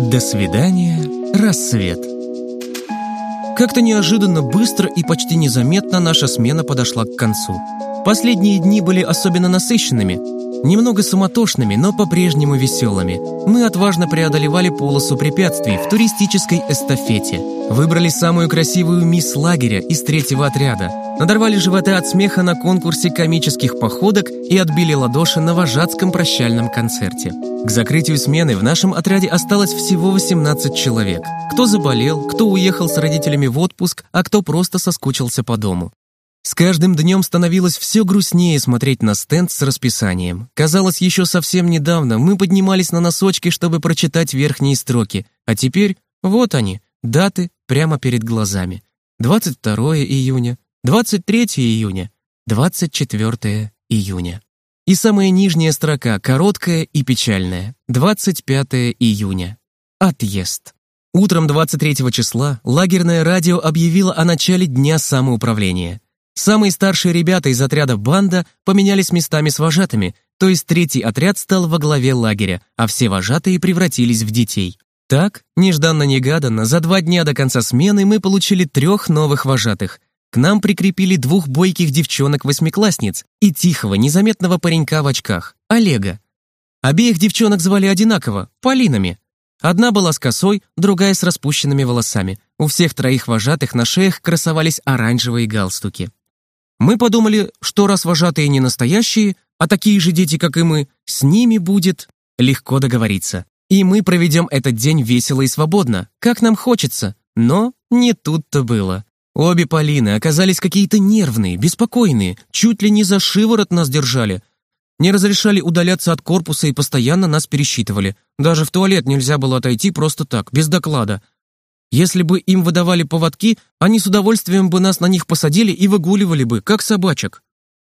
До свидания, рассвет. Как-то неожиданно быстро и почти незаметно наша смена подошла к концу. Последние дни были особенно насыщенными, немного суматошными, но по-прежнему веселыми. Мы отважно преодолевали полосу препятствий в туристической эстафете. Выбрали самую красивую мисс лагеря из третьего отряда, надорвали животы от смеха на конкурсе комических походок и отбили ладоши на вожатском прощальном концерте. К закрытию смены в нашем отряде осталось всего 18 человек. Кто заболел, кто уехал с родителями в отпуск, а кто просто соскучился по дому. С каждым днем становилось все грустнее смотреть на стенд с расписанием. Казалось, еще совсем недавно мы поднимались на носочки, чтобы прочитать верхние строки, а теперь вот они, даты прямо перед глазами. 22 июня, 23 июня, 24 июня. И самая нижняя строка, короткая и печальная. 25 июня. Отъезд. Утром 23 числа лагерное радио объявило о начале дня самоуправления. Самые старшие ребята из отряда «Банда» поменялись местами с вожатыми, то есть третий отряд стал во главе лагеря, а все вожатые превратились в детей. Так, нежданно-негаданно, за два дня до конца смены мы получили трех новых вожатых – к нам прикрепили двух бойких девчонок-восьмиклассниц и тихого, незаметного паренька в очках, Олега. Обеих девчонок звали одинаково, Полинами. Одна была с косой, другая с распущенными волосами. У всех троих вожатых на шеях красовались оранжевые галстуки. Мы подумали, что раз вожатые не настоящие, а такие же дети, как и мы, с ними будет легко договориться. И мы проведем этот день весело и свободно, как нам хочется. Но не тут-то было. Обе Полины оказались какие-то нервные, беспокойные, чуть ли не за шиворот нас держали. Не разрешали удаляться от корпуса и постоянно нас пересчитывали. Даже в туалет нельзя было отойти просто так, без доклада. Если бы им выдавали поводки, они с удовольствием бы нас на них посадили и выгуливали бы, как собачек.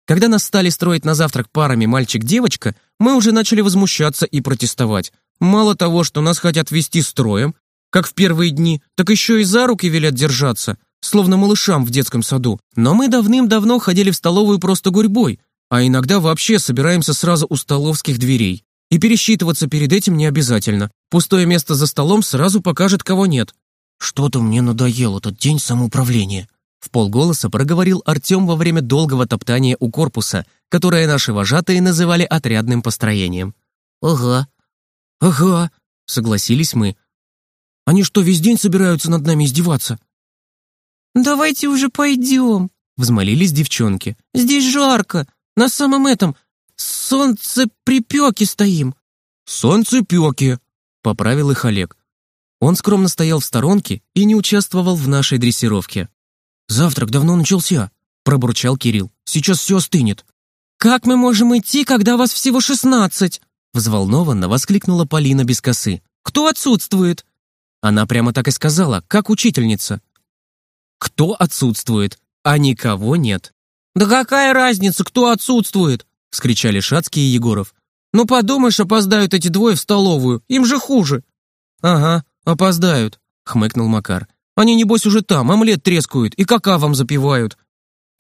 Когда нас стали строить на завтрак парами мальчик-девочка, мы уже начали возмущаться и протестовать. Мало того, что нас хотят вести строем, как в первые дни, так еще и за руки велят держаться – словно малышам в детском саду. Но мы давным-давно ходили в столовую просто гурьбой, а иногда вообще собираемся сразу у столовских дверей. И пересчитываться перед этим не обязательно. Пустое место за столом сразу покажет, кого нет. «Что-то мне надоел этот день самоуправления», в полголоса проговорил Артем во время долгого топтания у корпуса, которое наши вожатые называли отрядным построением. «Ага, ага», — согласились мы. «Они что, весь день собираются над нами издеваться?» «Давайте уже пойдем», — взмолились девчонки. «Здесь жарко. На самом этом солнцеприпеке стоим». «Солнцепеке», — поправил их Олег. Он скромно стоял в сторонке и не участвовал в нашей дрессировке. «Завтрак давно начался», — пробурчал Кирилл. «Сейчас все остынет». «Как мы можем идти, когда вас всего шестнадцать?» Взволнованно воскликнула Полина без косы. «Кто отсутствует?» Она прямо так и сказала, как учительница кто отсутствует, а никого нет. «Да какая разница, кто отсутствует?» — вскричали Шацкий и Егоров. «Ну подумаешь, опоздают эти двое в столовую, им же хуже». «Ага, опоздают», — хмыкнул Макар. «Они, небось, уже там, омлет трескают и какавом запивают».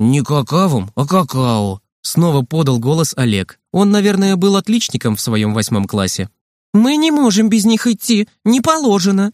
«Не какавом, а какао», — снова подал голос Олег. Он, наверное, был отличником в своем восьмом классе. «Мы не можем без них идти, не положено»,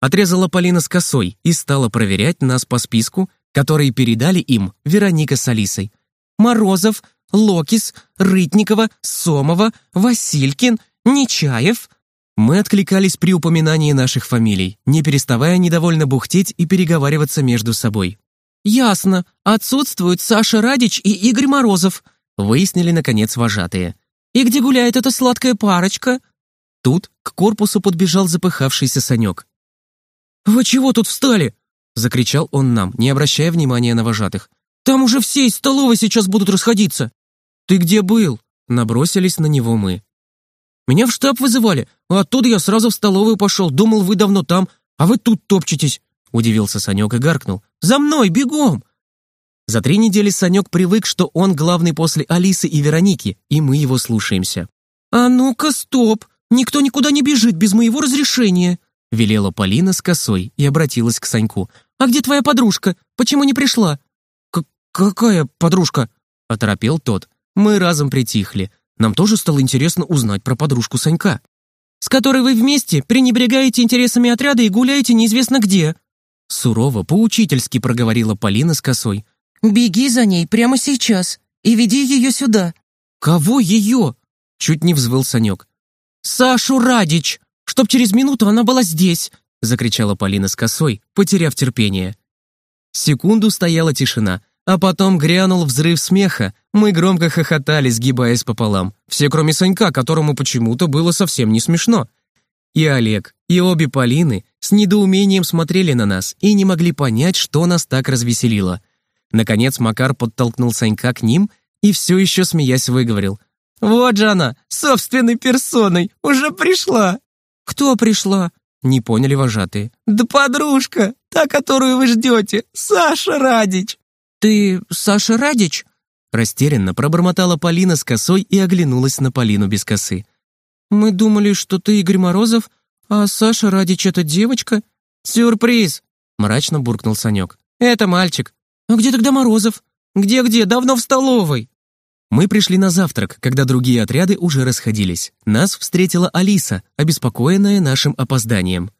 Отрезала Полина с косой и стала проверять нас по списку, который передали им Вероника с Алисой. Морозов, Локис, Рытникова, Сомова, Василькин, Нечаев. Мы откликались при упоминании наших фамилий, не переставая недовольно бухтеть и переговариваться между собой. «Ясно. Отсутствуют Саша Радич и Игорь Морозов», выяснили, наконец, вожатые. «И где гуляет эта сладкая парочка?» Тут к корпусу подбежал запыхавшийся Санек. «Вы чего тут встали?» — закричал он нам, не обращая внимания на вожатых. «Там уже все из столовой сейчас будут расходиться!» «Ты где был?» — набросились на него мы. «Меня в штаб вызывали, а оттуда я сразу в столовую пошел, думал, вы давно там, а вы тут топчетесь!» — удивился Санек и гаркнул. «За мной, бегом!» За три недели Санек привык, что он главный после Алисы и Вероники, и мы его слушаемся. «А ну-ка, стоп! Никто никуда не бежит без моего разрешения!» Велела Полина с косой и обратилась к Саньку. «А где твоя подружка? Почему не пришла?» К «Какая подружка?» — оторопел тот. Мы разом притихли. Нам тоже стало интересно узнать про подружку Санька. с которой вы вместе пренебрегаете интересами отряда и гуляете неизвестно где». Сурово, поучительски проговорила Полина с косой. «Беги за ней прямо сейчас и веди ее сюда». «Кого ее?» Чуть не взвыл Санек. «Сашу Радич! Чтоб через минуту она была здесь!» Закричала Полина с косой, потеряв терпение. Секунду стояла тишина, а потом грянул взрыв смеха. Мы громко хохотали, сгибаясь пополам. Все, кроме Санька, которому почему-то было совсем не смешно. И Олег, и обе Полины с недоумением смотрели на нас и не могли понять, что нас так развеселило. Наконец Макар подтолкнул Санька к ним и все еще, смеясь, выговорил. «Вот же она, собственной персоной, уже пришла!» «Кто пришла?» Не поняли вожатые. «Да подружка, та, которую вы ждете, Саша Радич!» «Ты Саша Радич?» Растерянно пробормотала Полина с косой и оглянулась на Полину без косы. «Мы думали, что ты Игорь Морозов, а Саша Радич — это девочка?» «Сюрприз!» — мрачно буркнул Санек. «Это мальчик». «А где тогда Морозов?» «Где-где? Давно в столовой!» Мы пришли на завтрак, когда другие отряды уже расходились. Нас встретила Алиса, обеспокоенная нашим опозданием.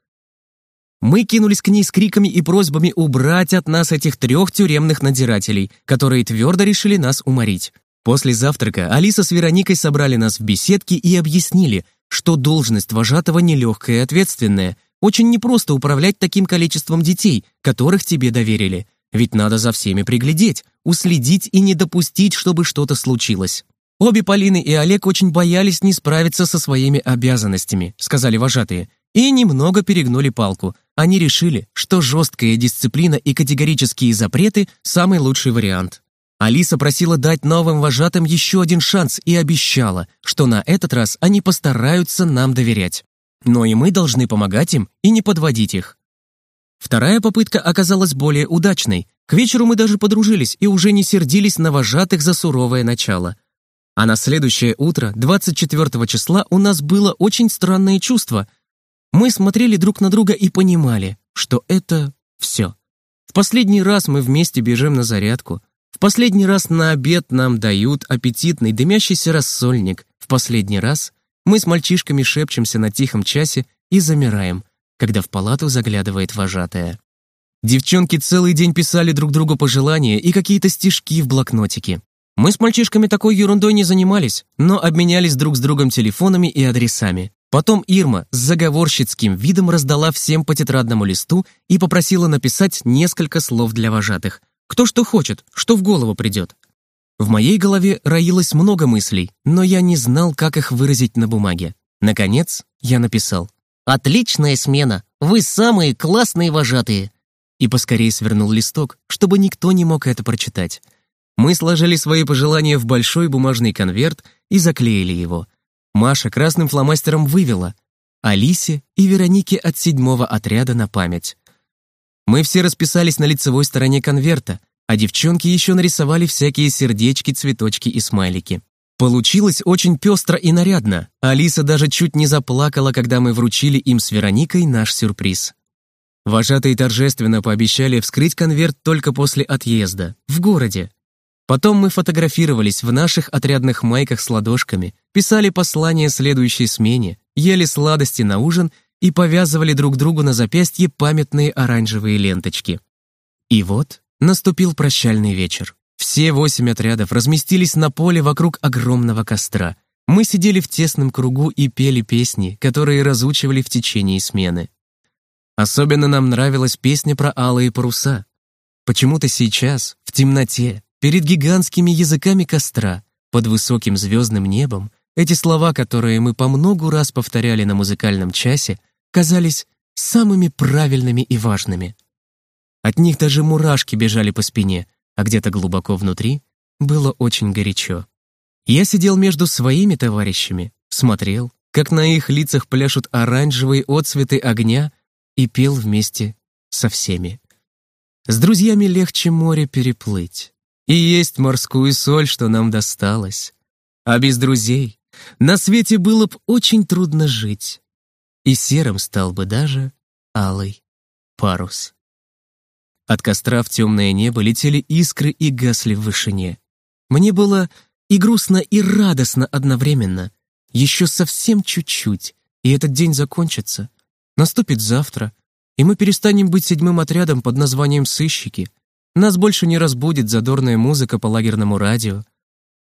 Мы кинулись к ней с криками и просьбами убрать от нас этих трех тюремных надзирателей, которые твердо решили нас уморить. После завтрака Алиса с Вероникой собрали нас в беседке и объяснили, что должность вожатого нелегкая и ответственная. Очень непросто управлять таким количеством детей, которых тебе доверили. Ведь надо за всеми приглядеть, уследить и не допустить, чтобы что-то случилось. Обе Полины и Олег очень боялись не справиться со своими обязанностями, сказали вожатые, и немного перегнули палку. Они решили, что жесткая дисциплина и категорические запреты – самый лучший вариант. Алиса просила дать новым вожатым еще один шанс и обещала, что на этот раз они постараются нам доверять. Но и мы должны помогать им и не подводить их. Вторая попытка оказалась более удачной. К вечеру мы даже подружились и уже не сердились на вожатых за суровое начало. А на следующее утро, 24 числа, у нас было очень странное чувство. Мы смотрели друг на друга и понимали, что это все. В последний раз мы вместе бежим на зарядку. В последний раз на обед нам дают аппетитный дымящийся рассольник. В последний раз мы с мальчишками шепчемся на тихом часе и замираем, когда в палату заглядывает вожатая. Девчонки целый день писали друг другу пожелания и какие-то стишки в блокнотике. Мы с мальчишками такой ерундой не занимались, но обменялись друг с другом телефонами и адресами. Потом Ирма с заговорщицким видом раздала всем по тетрадному листу и попросила написать несколько слов для вожатых. Кто что хочет, что в голову придет. В моей голове роилось много мыслей, но я не знал, как их выразить на бумаге. Наконец, я написал. «Отличная смена! Вы самые классные вожатые!» И поскорее свернул листок, чтобы никто не мог это прочитать. Мы сложили свои пожелания в большой бумажный конверт и заклеили его. Маша красным фломастером вывела Алисе и Веронике от седьмого отряда на память. Мы все расписались на лицевой стороне конверта, а девчонки еще нарисовали всякие сердечки, цветочки и смайлики. Получилось очень пестро и нарядно. Алиса даже чуть не заплакала, когда мы вручили им с Вероникой наш сюрприз. Вожатые торжественно пообещали вскрыть конверт только после отъезда, в городе. Потом мы фотографировались в наших отрядных майках с ладошками, писали послания следующей смене, ели сладости на ужин и повязывали друг другу на запястье памятные оранжевые ленточки. И вот наступил прощальный вечер. Все восемь отрядов разместились на поле вокруг огромного костра. Мы сидели в тесном кругу и пели песни, которые разучивали в течение смены. Особенно нам нравилась песня про алые паруса. Почему-то сейчас, в темноте, перед гигантскими языками костра, под высоким звездным небом, эти слова, которые мы по многу раз повторяли на музыкальном часе, казались самыми правильными и важными. От них даже мурашки бежали по спине — а где-то глубоко внутри было очень горячо. Я сидел между своими товарищами, смотрел, как на их лицах пляшут оранжевые отцветы огня и пел вместе со всеми. С друзьями легче море переплыть, и есть морскую соль, что нам досталось. А без друзей на свете было б очень трудно жить, и серым стал бы даже алый парус. От костра в темное небо летели искры и гасли в вышине. Мне было и грустно, и радостно одновременно. Еще совсем чуть-чуть, и этот день закончится. Наступит завтра, и мы перестанем быть седьмым отрядом под названием «Сыщики». Нас больше не разбудит задорная музыка по лагерному радио.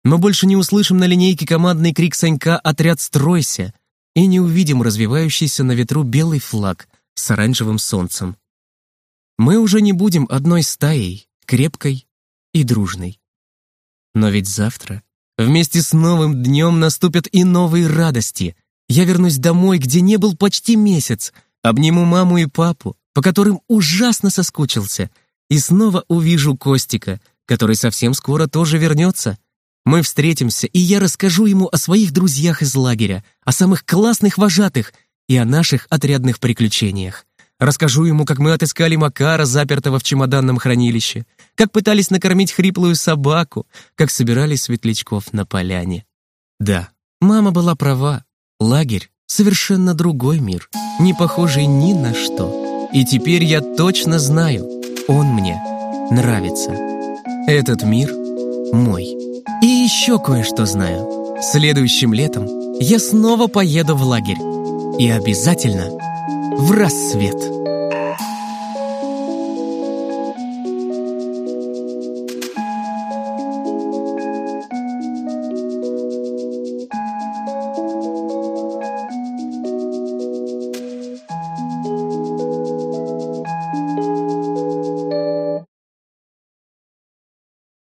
Мы больше не услышим на линейке командный крик Санька «Отряд, стройся!» и не увидим развивающийся на ветру белый флаг с оранжевым солнцем. Мы уже не будем одной стаей, крепкой и дружной. Но ведь завтра вместе с новым днем наступят и новые радости. Я вернусь домой, где не был почти месяц, обниму маму и папу, по которым ужасно соскучился, и снова увижу Костика, который совсем скоро тоже вернется. Мы встретимся, и я расскажу ему о своих друзьях из лагеря, о самых классных вожатых и о наших отрядных приключениях. Расскажу ему, как мы отыскали Макара, запертого в чемоданном хранилище, как пытались накормить хриплую собаку, как собирали светлячков на поляне. Да, мама была права. Лагерь — совершенно другой мир, не похожий ни на что. И теперь я точно знаю, он мне нравится. Этот мир мой. И еще кое-что знаю. Следующим летом я снова поеду в лагерь. И обязательно в рассвет.